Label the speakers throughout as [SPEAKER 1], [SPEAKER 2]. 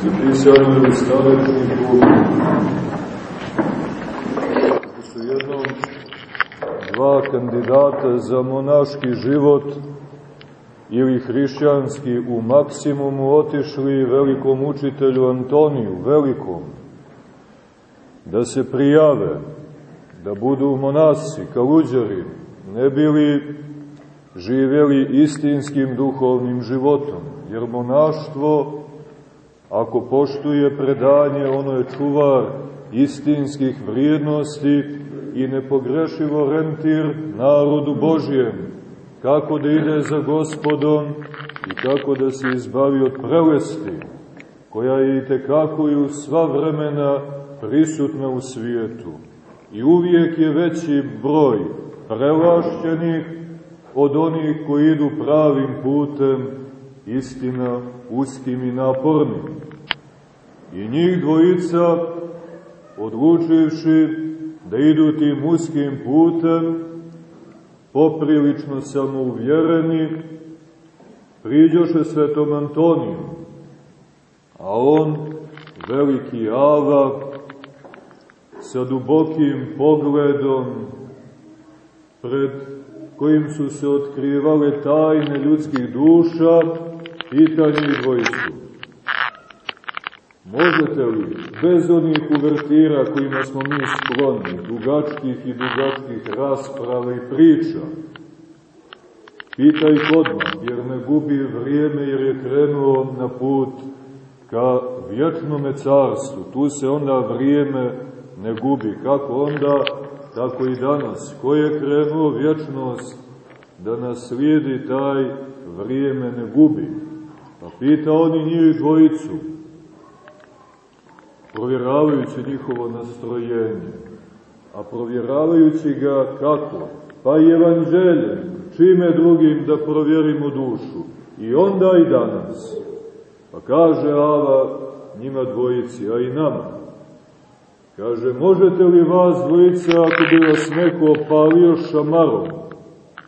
[SPEAKER 1] u stavetniku da su jednom dva kandidata za monaški život ili hrišćanski u maksimumu otišli velikom učitelju Antoniju, velikom, da se prijave, da budu monasi, kaluđari, ne bili živjeli istinskim duhovnim životom, jer monaštvo, ako poštuje predanje, ono je čuvar istinskih vrijednosti i nepogrešivo rentir narodu Božijem, kako da ide za gospodom i kako da se izbavi od prelesti, koja je i tekako i u sva vremena prisutna u svijetu. I uvijek je veći broj prelašćenih od onih koji idu pravim putem, istina uskim i napornim. I njih dvojica, odlučivši da idu tim uskim putem, poprilično samouvjereni, priđoše svetom Antoniju, a on, veliki Ava, sa dubokim pogledom, pred kojim su se otkrivale tajne ljudskih duša, pita njih dvojicu. Možete li, bez onih uvertira kojima smo mi skloni, dugačkih i dugačkih rasprava i priča, pita ih odmah, jer ne gubi vrijeme, jer je krenuo na put ka vječnome carstvu. Tu se onda vrijeme ne gubi. Kako onda, tako i danas. Ko je krenuo vječnost da nas slijedi, taj vrijeme ne gubi. Pa pita oni njih dvojicu, provjeravajući njihovo nastrojenje. A provjeravajući ga kako? Pa i evanđeljem, čime drugim da provjerimo dušu. I onda i danas. Pa kaže Ava njima dvojici, a i nama. Kaže, možete li vas dvojica, ako bi vas neko opalio šamarom,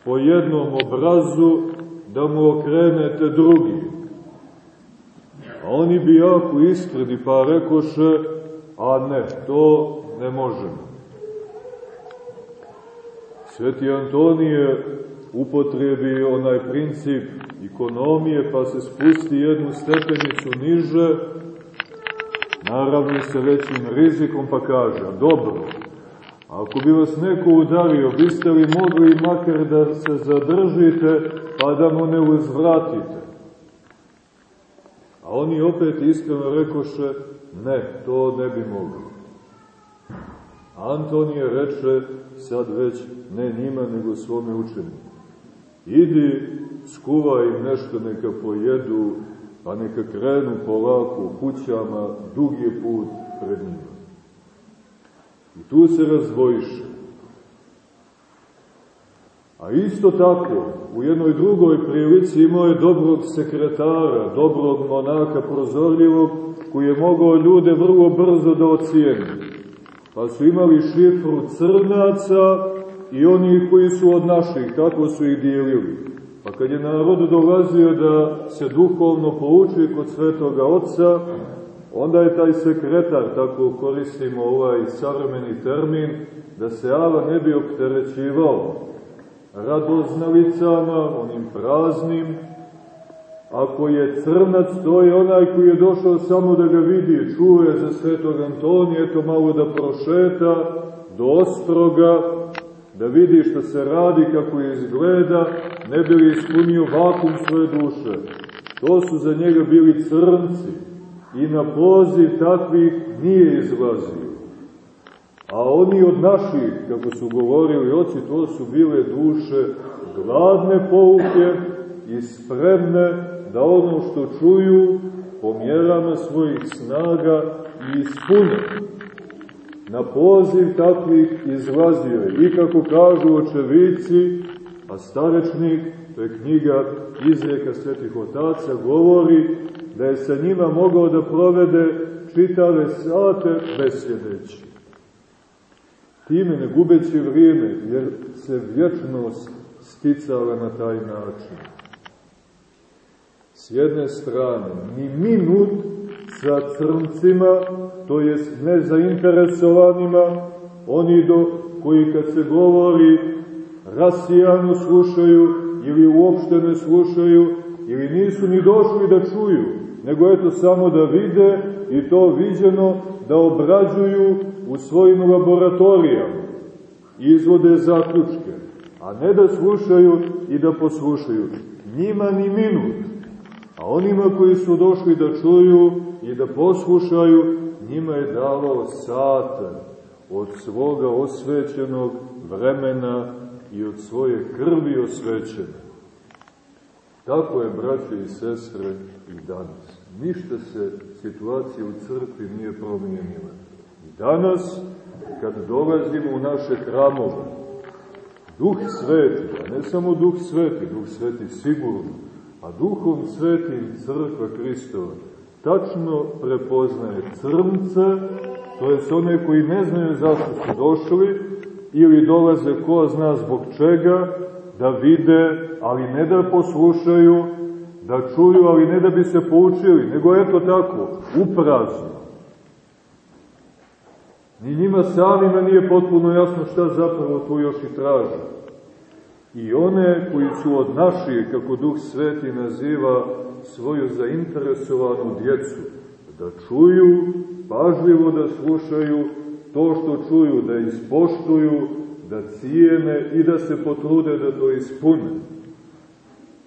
[SPEAKER 1] po jednom obrazu, da mu okrenete drugi? Oni bi jako iskreni, pa rekoše, a ne, to ne možemo. Sveti Antonije upotrebi onaj princip ekonomije, pa se spusti jednu stepenicu niže, naravno sa većim rizikom, pa kaže, dobro, ako bi vas neko udario, biste li mogli makar da se zadržite, pa da mu ne uzvratite? A oni opet iskreno rekoše, ne, to ne bi mogli. Antonije reče, sad već ne njima, nego svome učeniku. Idi, skuvaj im nešto, neka pojedu, pa neka krenu polako u kućama, dug je put pred njima. I tu se razvojiše. A isto tako, u jednoj drugoj prilici imao je dobrog sekretara, dobrog monaka prozorljivog, koji je mogao ljude vrlo brzo da ocijeni. Pa su imali šifru crnaca i oni koji su od naših, tako su ih dijelili. Pa kad je narodu dolazio da se duhovno pouči kod svetoga oca, onda je taj sekretar, tako koristimo ovaj savremeni termin, da se Ava ne bi opterećivao radoznavicama, onim praznim, ako je crnac, to je onaj koji je došao samo da ga vidi, čuje za svetog Antonija, to malo da prošeta do ostroga, da vidi što se radi, kako izgleda, ne bi li ispunio vakum svoje duše. To su za njega bili crnci i na poziv takvih nije izlazio. A oni od naših, kako su govorili oci, to su bile duše gladne pouke i spremne da ono što čuju po mjerama svojih snaga i ispune. Na poziv takvih izlazio je i kako kažu očevici, a starečnik, to je knjiga izreka svetih otaca, govori da je sa njima mogao da provede čitave sate besjedeći. Time ne gubeći vrijeme, jer se vječnost sticala na taj način. S jedne strane, ni minut za crncima, to jest nezainteresovanima, oni do koji kad se govori rasijano slušaju ili uopšte ne slušaju ili nisu ni došli da čuju, nego eto samo da vide i to viđeno da obrađuju u svojim laboratorijama izvode zaključke, a ne da slušaju i da poslušaju. Njima ni minut, a onima koji su došli da čuju i da poslušaju, njima je davao satan od svoga osvećenog vremena i od svoje krvi osvećene. Tako je, braće i sestre, i danas. Ništa se situacija u crkvi nije promijenila. I danas, kad dolazimo u naše hramove, Duh Sveti, a ne samo Duh Sveti, Duh Sveti sigurno, a Duhom Svetim Crkva Hristova tačno prepoznaje crnce, to je one koji ne znaju zašto su došli, ili dolaze ko zna zbog čega, da vide, ali ne da poslušaju, da čuju, ali ne da bi se poučili, nego eto tako, uprazno. Ni njima samima nije potpuno jasno šta zapravo tu još i traže. I one koji su od naših, kako Duh Sveti naziva, svoju zainteresovanu djecu, da čuju, pažljivo da slušaju, to što čuju da ispoštuju, da cijene i da se potrude da to ispune.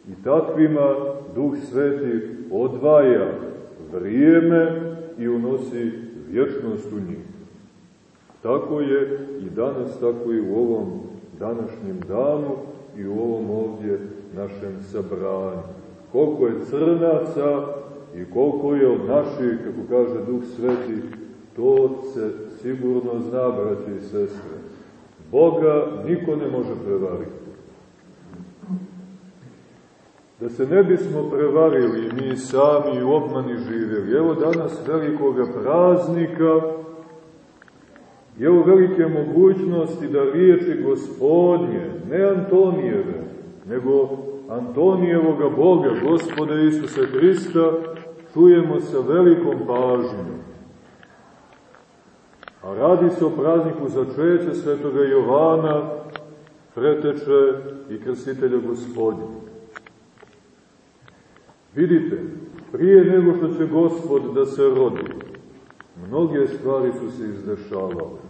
[SPEAKER 1] I takvima Duh Sveti odvaja vrijeme i unosi vječnost u njih. Tako je i danas, tako i u ovom današnjem danu i u ovom ovdje našem sabranju. Koliko je crnaca i koliko je od naših, kako kaže Duh Sveti, to se sigurno zna, braći i sestre. Boga niko ne može prevariti. Da se ne bismo prevarili mi sami u obmani živjeli. Evo danas velikoga praznika, evo velike mogućnosti da riječi gospodnje, ne Antonijeve, nego Antonijevoga Boga, gospoda Isusa Hrista, čujemo sa velikom pažnjom. A radi se o prazniku začeća svetoga Jovana, preteče i krstitelja gospodina. Vidite, prije nego što će gospod da se rodi, mnoge stvari su se izdešavale.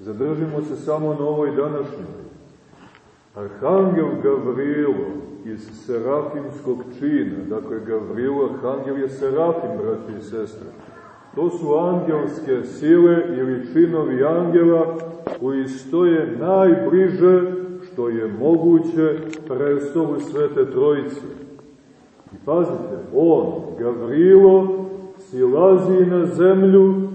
[SPEAKER 1] Zadržimo se samo na ovoj današnjoj. Arhangel Gavrilo iz Serafimskog čina, dakle Gavrilo, Arhangel je Serafim, braći i sestre, To su angelske sile ili činovi angela koji stoje najbliže što je moguće prestolu Svete Trojice. I pazite, on, Gavrilo, silazi na zemlju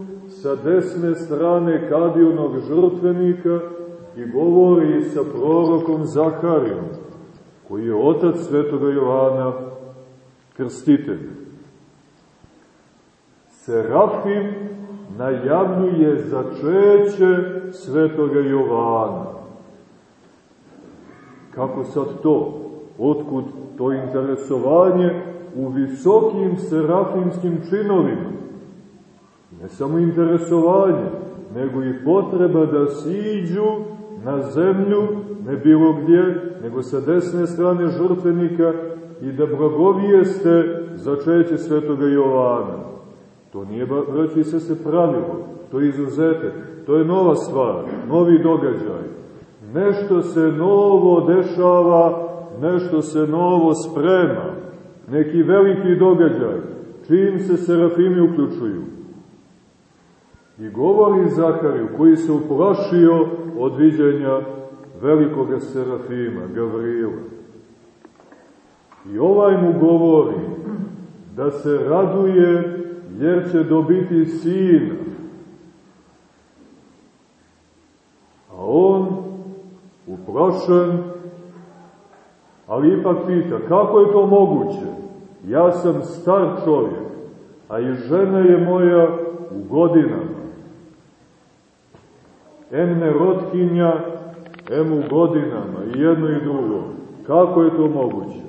[SPEAKER 1] sa desne strane kadijonog žrtvenika i govori sa prorokom Zaharijom, koji je otac svetoga Jovana, krstitelja. Serafim najavljuje začeće svetoga Jovana. Kako sad to? Otkud to interesovanje u visokim serafimskim činovima? Ne samo interesovanje, nego i potreba da siđu na zemlju, ne bilo gdje, nego sa desne strane žrtvenika i da blagovijeste začeće svetoga Jovana. To nije, braći se, se pravilo, to je izuzetek, to je nova stvar, novi događaj. Nešto se novo dešava, nešto se novo sprema, neki veliki događaj, čim se serafimi uključuju. I govori Zahariju, koji se uplašio od viđenja velikoga serafima, Gavrila. I ovaj mu govori da se raduje jer će dobiti sina. A on, uprošen, ali ipak pita, kako je to moguće? Ja sam star čovjek, a i žena je moja u godinama. Em nerotkinja, em u godinama, i jedno i drugo. Kako je to moguće?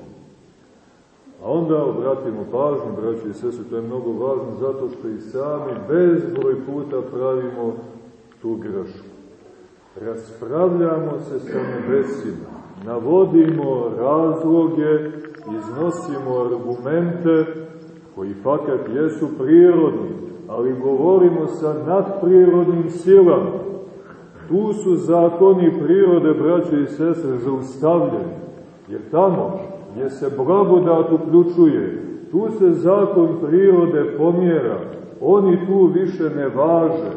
[SPEAKER 1] A onda obratimo pažnju, braći i sese, to je mnogo važno, zato što i sami bezbroj puta pravimo tu grešku. Raspravljamo se sa nebesima, navodimo razloge, iznosimo argumente koji fakat jesu prirodni, ali govorimo sa nadprirodnim silama. Tu su zakoni prirode, braće i sestre, zaustavljeni, jer tamo gdje se blagodat uključuje, tu se zakon prirode pomjera, oni tu više ne važe,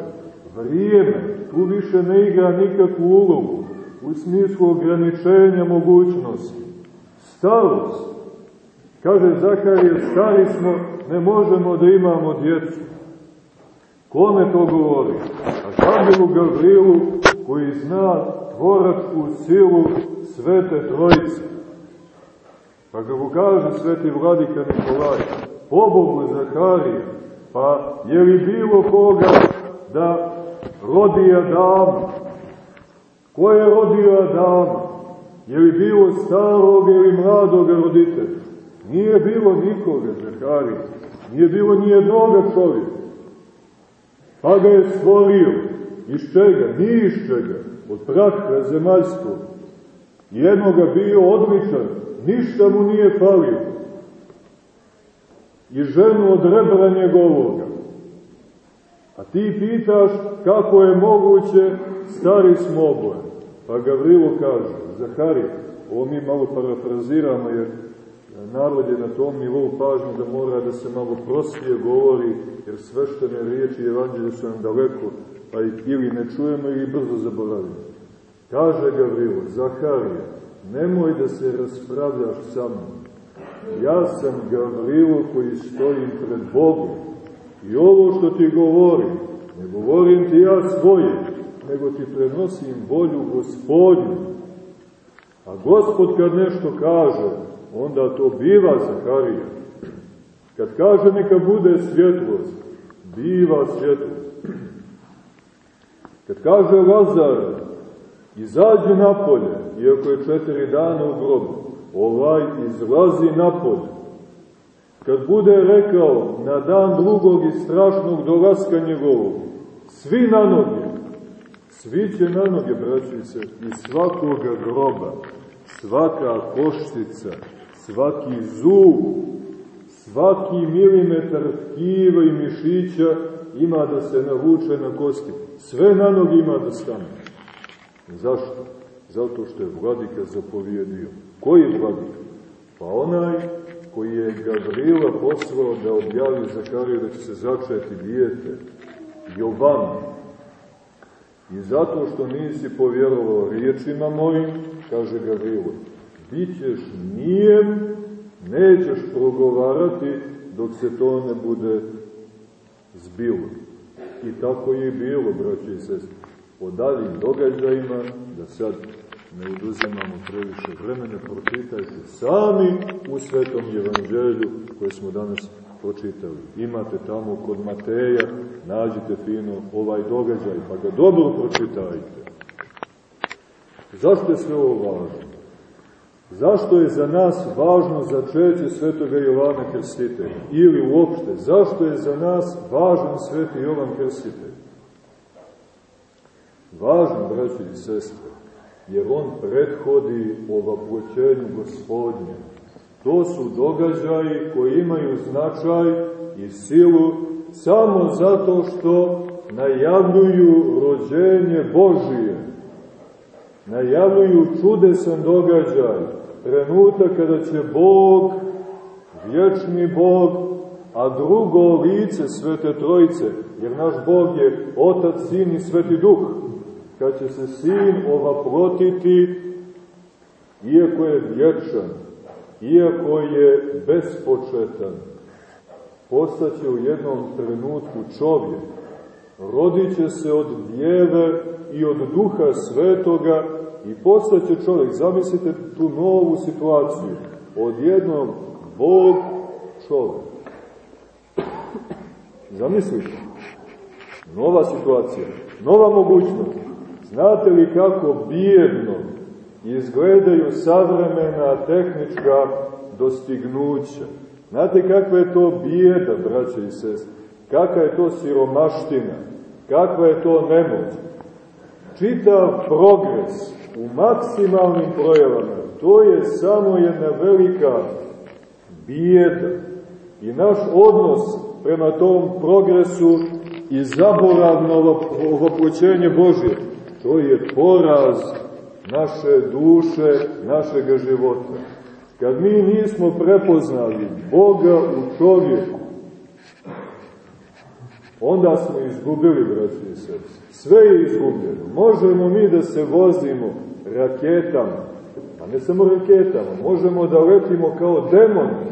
[SPEAKER 1] vrijeme tu više ne igra nikakvu ulogu u smislu ograničenja mogućnosti. Starost, kaže Zaharije, stari smo, ne možemo da imamo djecu. Kome to govori? A Žabilu Gavrilu, koji zna tvoračku silu Svete Trojice. Pa ga mu kaže sveti vladika Nikolaj, pobogu Zaharije, pa je li bilo koga da rodi Adama? Ko je rodio Adama? Je li bilo starog ili mladog roditelja? Nije bilo nikoga, Zaharije. Nije bilo ni jednoga čovjeka. Pa ga je stvorio. Iz čega? Nije iz čega. Od pratka zemaljskog. Jednoga bio odličan. Ništa mu nije falio. I ženu od rebra njegovoga. A ti pitaš kako je moguće stari smo oboje. Pa Gavrilo kaže, Zahari, ovo mi malo parafraziramo jer narod je na tom nivou pažnje da mora da se malo prostije govori, jer sveštene riječi evanđelja su nam daleko, pa ih ili ne čujemo ili brzo zaboravimo. Kaže Gavrilo, Zaharije, nemoj da se raspravljaš sa mnom. Ja sam Gavrilo koji stojim pred Bogom. I ovo što ti govorim, ne govorim ti ja svoje, nego ti prenosim volju gospodinu. A gospod kad nešto kaže, onda to biva Zaharija. Kad kaže neka bude svjetlost, biva svjetlost. Kad kaže Lazar, izađi napolje, iako je četiri dana u grobu, ovaj izlazi napolje. Kad bude rekao na dan drugog i strašnog dolaska njegovog, svi na noge, svi će na noge, braćice, i svakoga groba, svaka koštica, svaki zub, svaki milimetar tkiva i mišića ima da se navuče na kosti. Sve na noge ima da stane. Zašto? Zato što je vladika zapovjedio. Koji vladika? Pa onaj koji je Gavrila poslao da objavi Zakariju da će se začeti dijete, Jovan. I zato što nisi povjerovao riječima mojim, kaže Gavrilo, bit ćeš nijem, nećeš progovarati dok se to ne bude zbilo. I tako je bilo, braći i sestri, o daljim događajima, da sad ne oduzimamo previše vremena, pročitajte sami u Svetom Evanđelju koje smo danas pročitali. Imate tamo kod Mateja, nađite fino ovaj događaj, pa ga dobro pročitajte. Zašto je sve ovo važno? Zašto je za nas važno začeće svetoga Jovana Krstitelja? Ili uopšte, zašto je za nas važan sveti Jovan Krstitelj? Važno, braći i sestre, jer on prethodi ovaploćenju gospodnje. To su događaji koji imaju značaj i silu samo zato što najavljuju rođenje Božije, najavljuju čudesan događaj, trenutak kada će Bog, vječni Bog, a drugo lice Svete Trojice, jer naš Bog je Otac, Sin i Sveti Duh, kad će se Sin ovaprotiti, iako je vječan, iako je bespočetan, postaće u jednom trenutku čovjek, rodit se od djeve i od duha svetoga i postaće čovjek. Zamislite tu novu situaciju. Odjednom Bog čovjek. Zamislite. Nova situacija. Nova mogućnost. Znate li kako bijedno izgledaju savremena tehnička dostignuća. Znate kakva je to bijeda, braće i sestre? Kakva je to siromaština? Kakva je to nemoć? Čitav progres u maksimalnim projevama, to je samo jedna velika bijeda. I naš odnos prema tom progresu i zaboravno ovoploćenje Božje, to je poraz naše duše, našega života. Kad mi nismo prepoznali Boga u čovjeku, onda smo izgubili, braći i srce. Sve je izgubljeno. Možemo mi da se vozimo raketama, a ne samo raketama, možemo da letimo kao demoni,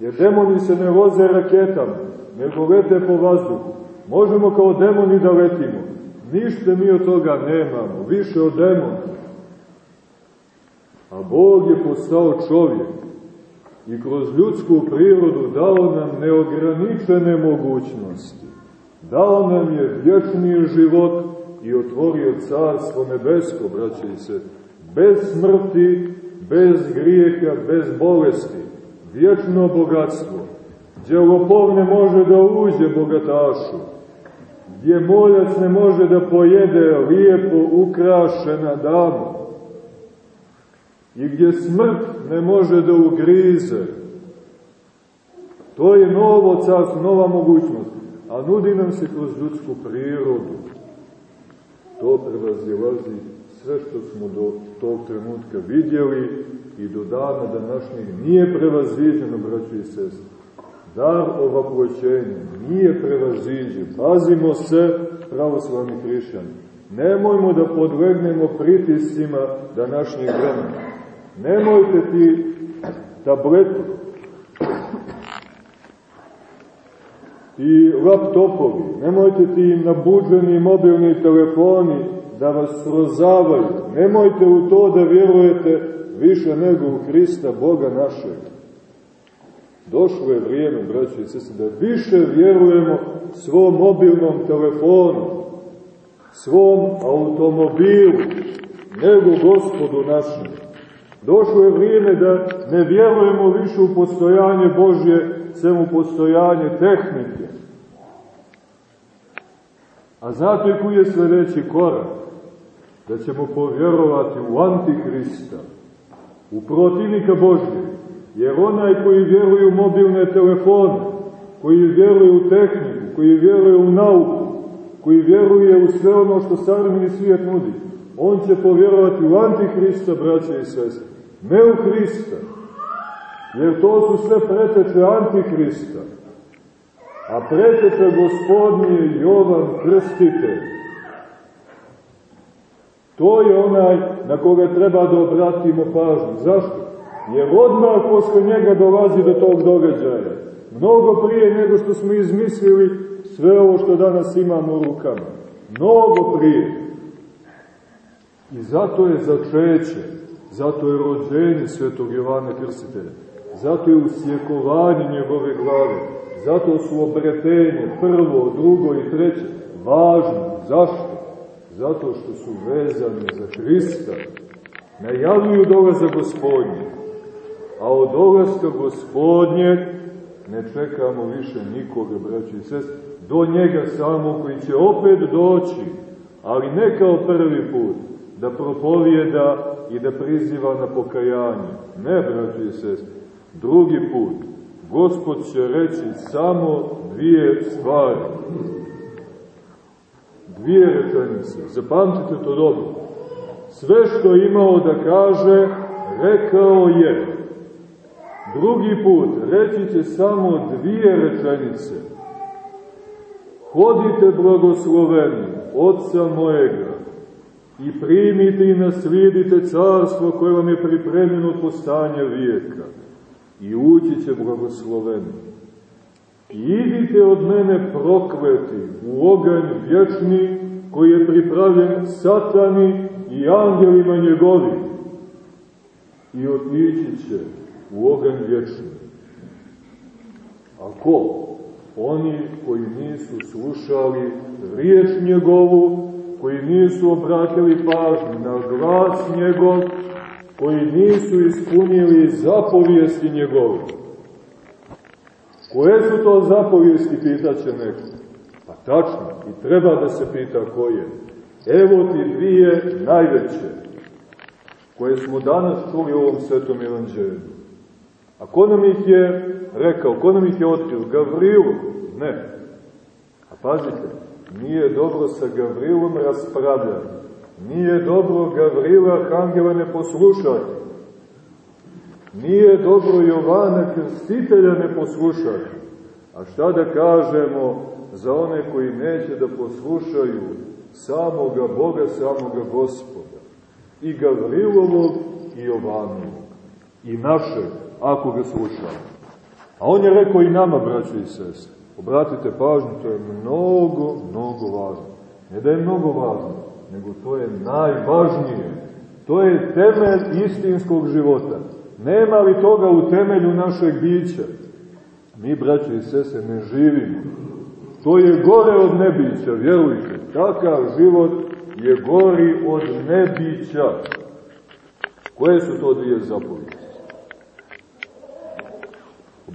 [SPEAKER 1] jer demoni se ne voze raketama, nego lete po vazduhu. Možemo kao demoni da letimo. Ništa mi od toga nemamo, više od demona. A Bog je postao čovjek i kroz ljudsku prirodu dao nam neograničene mogućnosti. Dao nam je vječni život i otvorio carstvo nebesko, braće i se, bez smrti, bez grijeha, bez bolesti, vječno bogatstvo, gdje lopov ne može da uđe bogatašu, gdje moljac ne može da pojede lijepo ukrašena dama, i gdje smrt ne može da ugrize. To je novo carstvo, nova mogućnost, a nudi nam se kroz ljudsku prirodu. To prevazilazi sve što smo do tog trenutka vidjeli i do dana današnjeg nije prevaziđeno, braći i sestri. Dar ovaploćenja nije prevaziđen. Pazimo se, pravoslavni hrišćani. Nemojmo da podlegnemo pritiscima današnjeg vremena. Nemojte ti tableti, ti laptopovi, nemojte ti nabuđeni mobilni telefoni da vas srozavaju. Nemojte u to da vjerujete više nego u Hrista, Boga našeg. Došlo je vrijeme, braći i sestri, da više vjerujemo svom mobilnom telefonu, svom automobilu, nego gospodu našem. Došlo je vrijeme da ne vjerujemo više u postojanje Božje, sem u postojanje tehnike. A znate koji je sledeći korak? Da ćemo povjerovati u Antihrista, u protivnika Božje. Jer onaj koji vjeruje u mobilne telefone, koji vjeruje u tehniku, koji vjeruje u nauku, koji vjeruje u sve ono što savremeni svijet nudi, on će povjerovati u Antihrista, braće i sestre ne u Hrista, jer to su sve preteče Antihrista, a preteče gospodnje Jovan Krstitelj. To je onaj na koga treba da obratimo pažnju. Zašto? Jer odmah posle njega dolazi do tog događaja. Mnogo prije nego što smo izmislili sve ovo što danas imamo u rukama. Mnogo prije. I zato je začeće Zato je rođenje svetog Jovana Krstitelja. Zato je usjekovanje njegove glave. Zato su obretenje prvo, drugo i treće važno. Zašto? Zato što su vezani za Hrista. Najavljuju dolaza gospodnje. A od dolaska gospodnje ne čekamo više nikoga, braći i sest, do njega samo koji će opet doći, ali ne kao prvi put, da propovijeda i da priziva na pokajanje. Ne, braći i sestri, drugi put. Gospod će reći samo dvije stvari. Dvije rečenice. Zapamtite to dobro. Sve što imao da kaže, rekao je. Drugi put reći će samo dvije rečenice. Hodite blagosloveni, Otca mojega, i primite i naslijedite carstvo koje vam je pripremljeno od postanja vijeka i ući će blagosloveni. I idite od mene prokleti u oganj vječni koji je pripravljen satani i angelima njegovi i otići će u oganj vječni. A ko? Oni koji nisu slušali riječ njegovu koji nisu obratili pažnju na glas njegov koji nisu ispunili zapovijesti njegove. Koje su to zapovijesti, pitaće neko. Pa tačno, i treba da se pita koje. Evo ti dvije najveće, koje smo danas čuli u ovom svetom evanđelju. A ko nam ih je rekao, ko nam ih je otkrio? Gavrilo? Ne. A pazite, nije dobro sa Gavrilom raspravljati. Nije dobro Gavrila Arhangela ne poslušati. Nije dobro Jovana Krstitelja ne poslušati. A šta da kažemo za one koji neće da poslušaju samoga Boga, samoga Gospoda? I Gavrilovog i Jovanovog. I našeg, ako ga slušamo. A on je rekao i nama, braćo i sestre. Obratite pažnju, to je mnogo, mnogo važno. Ne da je mnogo važno, nego to je najvažnije. To je temelj istinskog života. Nema li toga u temelju našeg bića? Mi, braće i sese, ne živimo. To je gore od nebića, vjerujte. Takav život je gori od nebića. Koje su to dvije zapovijesti?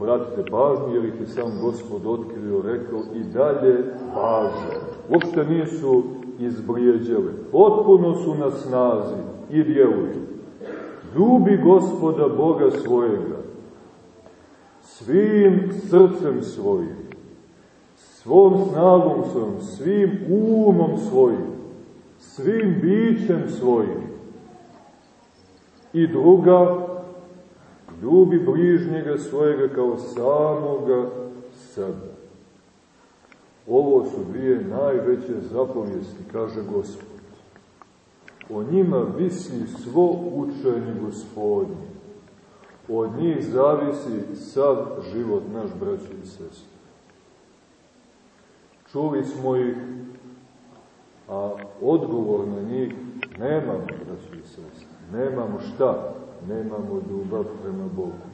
[SPEAKER 1] Obratite pažnju, jer ih je sam Gospod otkrio, rekao, i dalje važe. Uopšte nisu izbrijeđale. Potpuno su na snazi i djeluju. Ljubi gospoda Boga svojega svim srcem svojim, svom snagom svojom, svim umom svojim, svim bićem svojim. I druga, ljubi bližnjega svojega kao samoga sebe. Ovo su dvije najveće zapovijesti, kaže Gospod. O njima visi svo učenje gospodnje. Od njih zavisi sav život naš, braći i sestri. Čuli smo ih, a odgovor na njih nemamo, braći i sestri. Nemamo šta? Nemamo ljubav prema Bogu.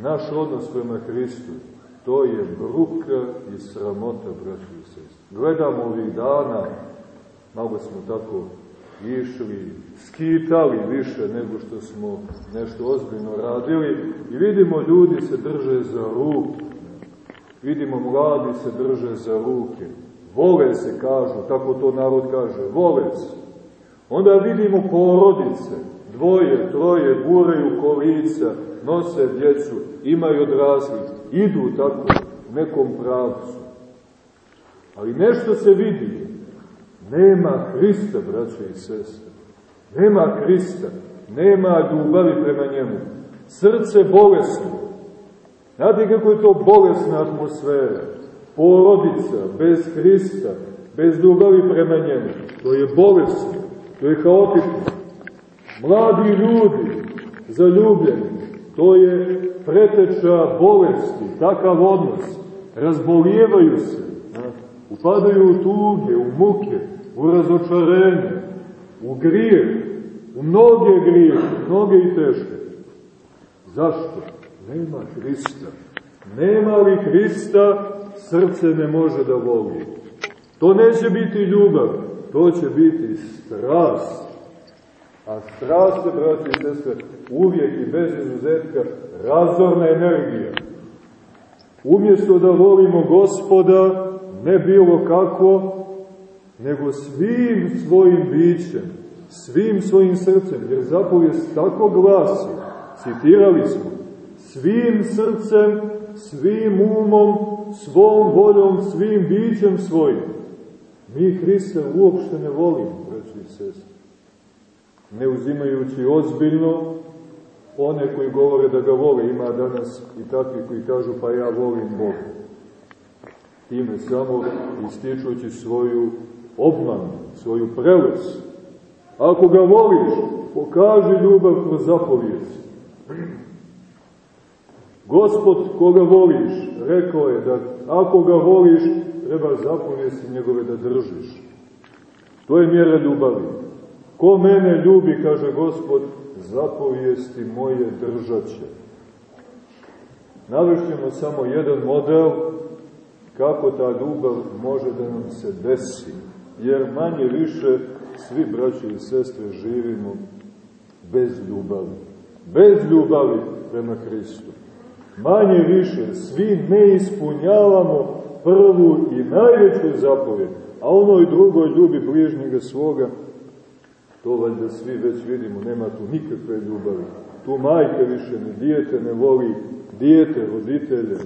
[SPEAKER 1] Naš odnos prema Hristu, to je bruka i sramota, braći i sestri. Gledamo ovih dana, malo smo tako išli, skitali više nego što smo nešto ozbiljno radili i vidimo ljudi se drže za ruke, vidimo mladi se drže za ruke, vole se kažu, tako to narod kaže, vole se. Onda vidimo porodice, dvoje, troje, guraju kolica, nose djecu, imaju odrasli, idu tako nekom pravcu. Ali nešto se vidi, nema Hrista, braćo i sestre. Nema Hrista, nema ljubavi prema njemu. Srce bolesno. Znate kako je to bolesna atmosfera? Porodica, bez Hrista, bez ljubavi prema njemu. To je bolesno, to je haotično. Mladi ljudi, zaljubljeni, to je preteča bolesti, takav odnos. Razbolijevaju se, upadaju u tuge, u muke, u razočarenje, u grijeh, u mnoge grije, mnoge i teške. Zašto? Nema Hrista. Nema li Hrista, srce ne može da voli. To neće biti ljubav, to će biti strast. A strast je, braći i sestre, uvijek i bez izuzetka razorna energija. Umjesto da volimo gospoda, ne bilo kako, nego svim svojim bićem, svim svojim srcem, jer zapovijest tako glasi, citirali smo, svim srcem, svim umom, svom voljom, svim bićem svojim. Mi Hrista uopšte ne volimo, braći i sestri. Ne uzimajući ozbiljno one koji govore da ga vole, ima danas i takvi koji kažu pa ja volim Boga. Time samo ističući svoju obmanu, svoju prelest. Ako ga voliš, pokaži ljubav kroz zapovijest. Gospod koga voliš, rekao je da ako ga voliš, treba zapovijesti njegove da držiš. To je mjera ljubavi. Ko mene ljubi, kaže Gospod, zapovijesti moje držaće. Navešćemo samo jedan model kako ta ljubav može da nam se desi jer manje više svi braći i sestre živimo bez ljubavi. Bez ljubavi prema Hristu. Manje više, svi ne ispunjavamo prvu i najveću zapovjed, a ono i drugo ljubi bližnjega svoga, to valjda svi već vidimo, nema tu nikakve ljubavi. Tu majka više ni dijete ne voli, dijete, roditelje,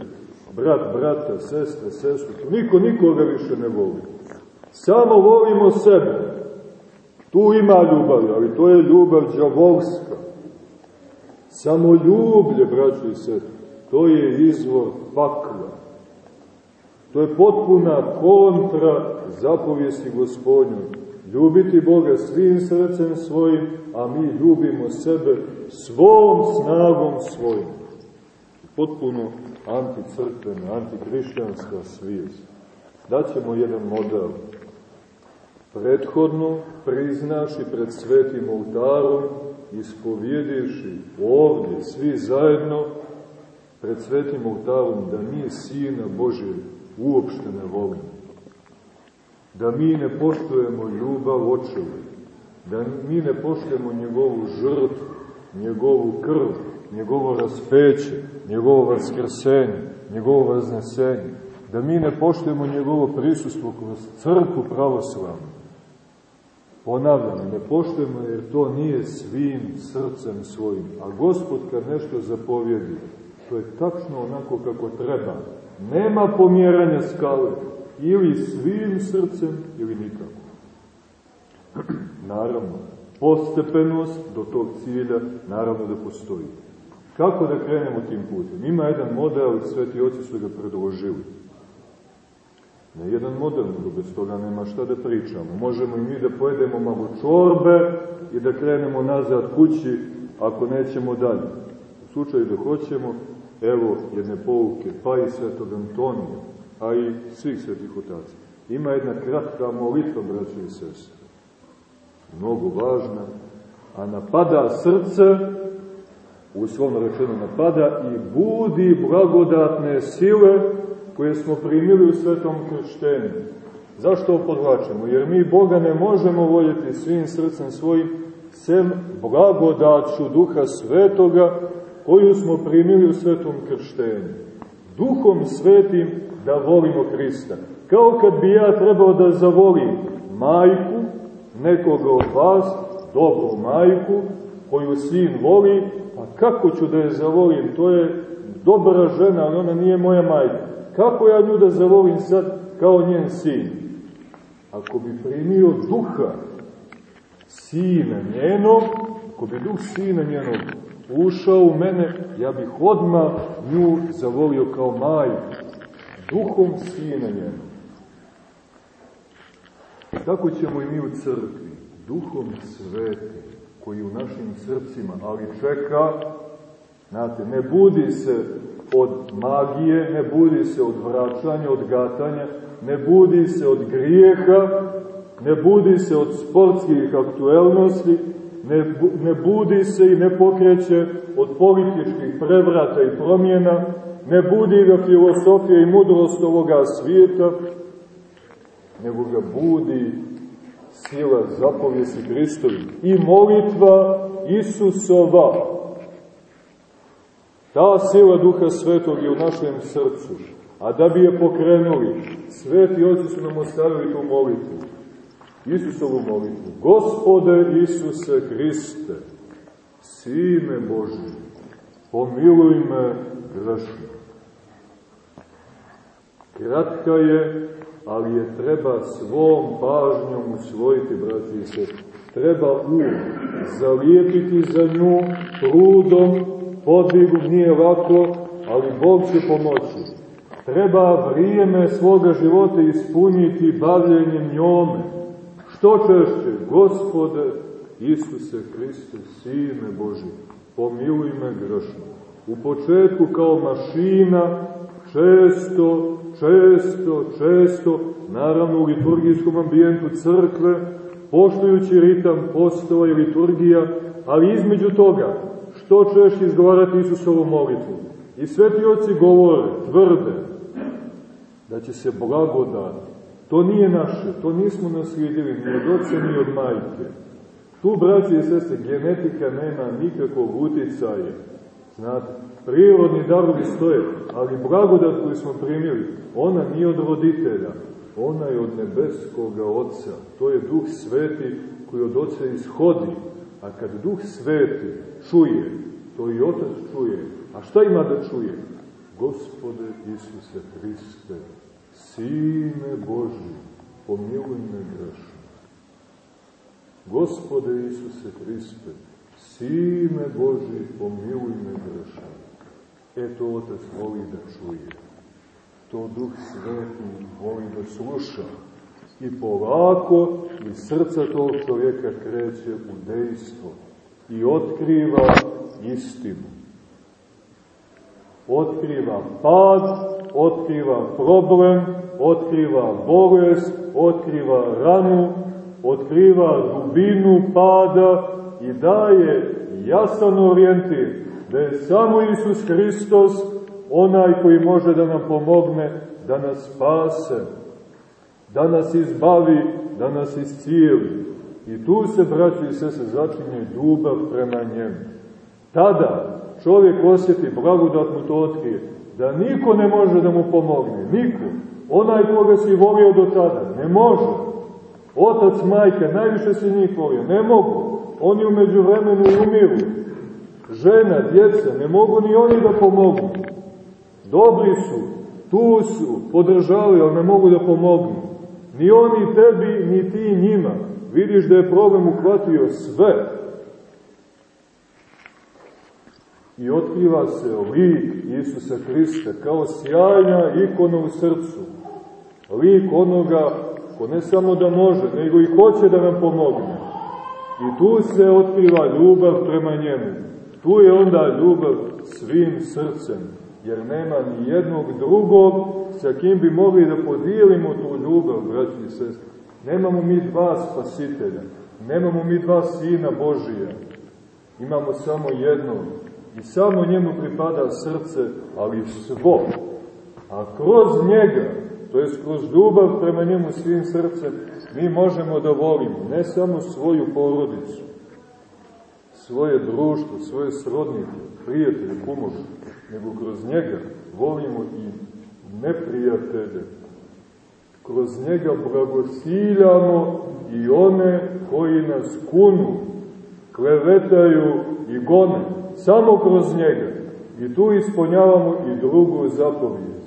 [SPEAKER 1] brat, brata, sestra, sestru, tu niko nikoga više ne voli. Samo volimo sebe. Tu ima ljubav, ali to je ljubav džavolska. Samo ljublje, braćo i sestri, to je izvor pakla. To je potpuna kontra zapovijesti gospodnjoj. Ljubiti Boga svim srcem svojim, a mi ljubimo sebe svom snagom svojim. Potpuno anticrkvena, antikrišćanska svijest. Daćemo jedan model. Prethodno priznaši pred svetim oltarom, ispovjediši ovdje, svi zajedno, pred svetim oltarom, da mi Sina Božeg uopšte ne volimo. Da mi ne poštujemo ljubav očeva, da mi ne poštujemo njegovu žrtvu, njegovu krv, njegovo raspeće, njegovo vaskrsenje, njegovo vaznesenje, da mi ne poštujemo njegovo prisustvo kroz crku pravoslavnu. Ponavljam, ne poštujemo jer to nije svim srcem svojim, a Gospod kad nešto zapovjedi, to je tačno onako kako treba. Nema pomjeranja skale, ili svim srcem, ili nikako. Naravno, postepenost do tog cilja, naravno da postoji. Kako da krenemo tim putem? Ima jedan model, sveti oci su ga predložili. Ne jedan model, nego bez toga nema šta da pričamo. Možemo i mi da pojedemo malo čorbe i da krenemo nazad kući ako nećemo dalje. U slučaju da hoćemo, evo jedne pouke, pa i svetog Antonija, a i svih svetih otaca. Ima jedna kratka molitva, braće i sestre, mnogo važna, a napada srce, uslovno rečeno napada, i budi blagodatne sile koje smo primili u svetom krštenju. Zašto ovo podlačemo? Jer mi Boga ne možemo voljeti svim srcem svojim, sem blagodaću Duha Svetoga, koju smo primili u svetom krštenju. Duhom Svetim da volimo Hrista. Kao kad bi ja trebao da zavolim majku, nekoga od vas, dobru majku, koju sin voli, pa kako ću da je zavolim? To je dobra žena, ali ona nije moja majka. Kako ja nju da zavolim sad kao njen sin? Ako bi primio duha sina njenog, ako bi duh sina njenog ušao u mene, ja bih odmah nju zavolio kao majku, duhom sina njenog. I tako ćemo i mi u crkvi, duhom sveti, koji u našim srcima, ali čeka, znate, ne budi se od magije, ne budi se od vraćanja, od gatanja, ne budi se od grijeha, ne budi se od sportskih aktuelnosti, ne, ne budi se i ne pokreće od političkih prevrata i promjena, ne budi ga filosofija i mudrost ovoga svijeta, nego ga budi sila zapovjesi Hristovi i molitva Isusova. Ta sila Duha Svetog je u našem srcu, a da bi je pokrenuli, sveti oci su nam ostavili tu molitvu. Isusovu molitvu. Gospode Isuse Hriste, Sine Boži, pomiluj me grešno. Kratka je, ali je treba svom pažnjom usvojiti, braći i sestri. Treba um zalijepiti za nju trudom, podvigom nije lako, ali Bog će pomoći. Treba vrijeme svoga života ispuniti bavljenjem njome. Što češće, Gospode Isuse Hriste, Sine Boži, pomiluj me grešno. U početku kao mašina, često, često, često, naravno u liturgijskom ambijentu crkve, poštujući ritam postova i liturgija, ali između toga, što češće izgovarati Isusovu molitvu. I sveti oci govore, tvrde, da će se blagodati. To nije naše, to nismo naslijedili ni od oca ni od majke. Tu, braći i sestre, genetika nema nikakvog uticaja. Znate, prirodni darovi stoje, ali blagodat koju smo primili, ona nije od roditelja, ona je od nebeskoga Otca. To je Duh Sveti koji od Otca ishodi. A kad Duh Sveti čuje, to i Otac čuje. A šta ima da čuje? Gospode Isuse Hriste, Sine Boži, pomiluj me grešno. Gospode Isuse Hriste, Sine Boži, pomiluj me grešno. E to Otac voli da čuje. To Duh Sveti voli da sluša. I polako iz srca tog čovjeka kreće u dejstvo i otkriva istinu. Otkriva pad, otkriva problem, otkriva bolest, otkriva ranu, otkriva dubinu pada i daje jasan orijentir da je samo Isus Hristos onaj koji može da nam pomogne, da nas spase, da nas izbavi, da nas iscijeli. I tu se, braći i sese, začinje ljubav prema njemu. Tada čovjek osjeti, blagodat mu to otkrije, da niko ne može da mu pomogne, niko. Onaj koga si volio do tada, ne može. Otac, majka, najviše si njih volio, ne mogu. Oni umeđu vremenu umiru. Žena, djeca, ne mogu ni oni da pomogu. Dobri su, tu su, podržali, ali ne mogu da pomognu. Ni oni tebi, ni ti njima. Vidiš da je problem uhvatio sve. I otkriva se lik Isusa Hrista kao sjajna ikona u srcu. Lik onoga ko ne samo da može, nego i hoće da nam pomogne. I tu se otkriva ljubav prema njemu. Tu je onda ljubav svim srcem, jer nema ni jednog drugog sa kim bi mogli da podijelimo tu ljubav, braći i sestri. Nemamo mi dva spasitelja, nemamo mi dva sina Božija, imamo samo jednog. I samo njemu pripada srce, ali svo. A kroz njega, to je kroz ljubav prema njemu svim srcem, mi možemo da volimo ne samo svoju porodicu, svoje društvo, svoje srodnike, prijatelje, kumove, nego kroz njega volimo i neprijatelje. Kroz njega blagosiljamo i one koji nas kunu, klevetaju i gone. Samo kroz njega. I tu ispunjavamo i drugu zapovijest.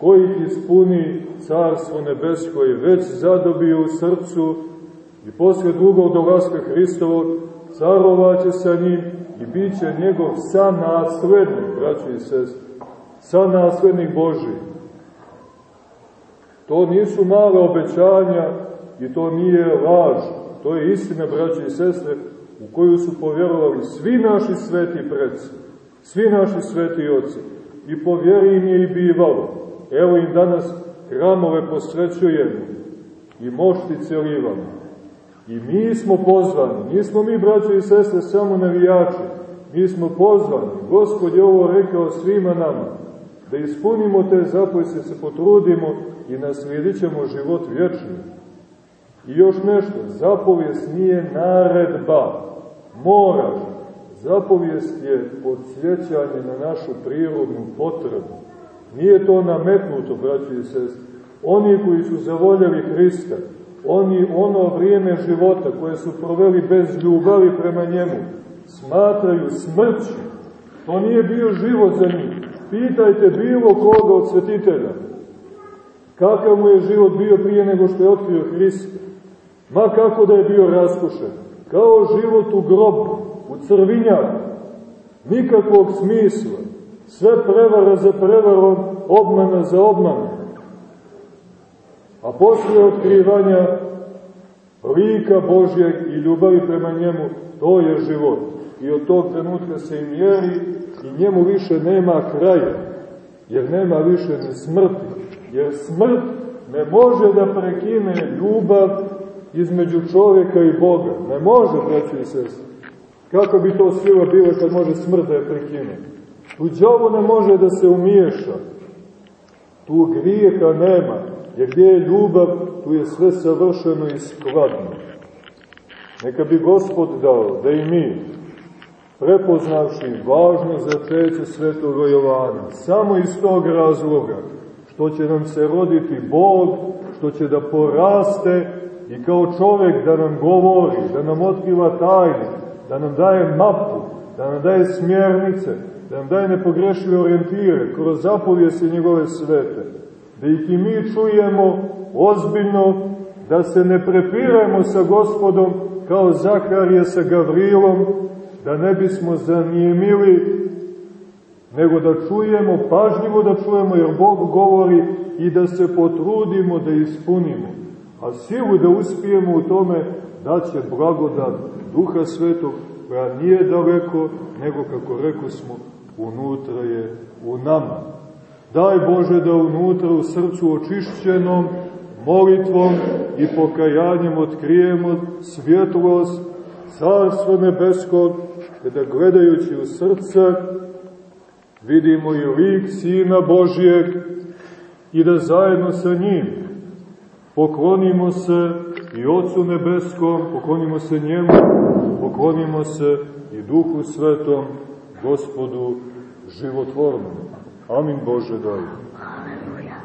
[SPEAKER 1] Koji ispuni Carstvo nebesko je već zadobio u srcu i posle drugog dolaska Hristovog carovaće sa njim i bit će njegov sanaslednik, braćo i sest, sanaslednik Boži. To nisu male obećanja i to nije laž, to je istina, braćo i sestre, u koju su povjerovali svi naši sveti predsi, svi naši sveti oci. I po vjeri im je i bivalo. Evo im danas hramove posvećujemo i mošti celivamo. I mi smo pozvani, nismo mi, braćo i sestre, samo navijači, mi smo pozvani. Gospod je ovo rekao svima nama, da ispunimo te zapovjese, se potrudimo i naslijedit ćemo život vječni. I još nešto, zapovijest nije naredba, moraš. Zapovijest je podsjećanje na našu prirodnu potrebu. Nije to nametnuto, braći i sestri. Oni koji su zavoljeli Hrista, oni ono vrijeme života koje su proveli bez ljubavi prema njemu, smatraju smrću. To nije bio život za njih. Pitajte bilo koga od svetitelja. Kakav mu je život bio prije nego što je otkrio Hrista. Ma kako da je bio raskošen. Kao život u grobu, u crvinjaku. Nikakvog smisla. Sve prevara za prevarom, obmana za obmanom. A posle otkrivanja lika Božjeg i ljubavi prema njemu, to je život. I od tog trenutka se i mjeri i njemu više nema kraja, jer nema više ni smrti. Jer smrt ne može da prekine ljubav između čovjeka i Boga. Ne može, braći i sestri. Kako bi to sila bila kad može smrt da je prekine? Tu džavo ne može da se umiješa. Tu grijeha nema. Jer gdje je ljubav, tu je sve savršeno i skladno. Neka bi Gospod dao da i mi, prepoznavši važno začeće svetoga Jovana, samo iz tog razloga, što će nam se roditi Bog, što će da poraste i kao čovek da nam govori, da nam otkriva tajne, da nam daje mapu, da nam daje smjernice, da nam daje nepogrešive orijentire kroz zapovjese njegove svete, da ih i mi čujemo ozbiljno, da se ne prepiramo sa gospodom kao Zaharije sa Gavrilom, da ne bismo zanijemili, nego da čujemo, pažljivo da čujemo, jer Bog govori i da se potrudimo da ispunimo. A silu da uspijemo u tome da će blagodat Duha Svetog, koja nije daleko, nego, kako rekao smo, unutra je u nama. Daj Bože da unutra u srcu očišćenom molitvom i pokajanjem otkrijemo svjetlost Carstva Nebeskog, kada gledajući u srce vidimo i lik Sina Božijeg i da zajedno sa njim poklonimo se i Otcu Nebeskom, poklonimo se njemu, poklonimo se i Duhu Svetom, gospodu životvornom. Amin Bože daj. Aleluja.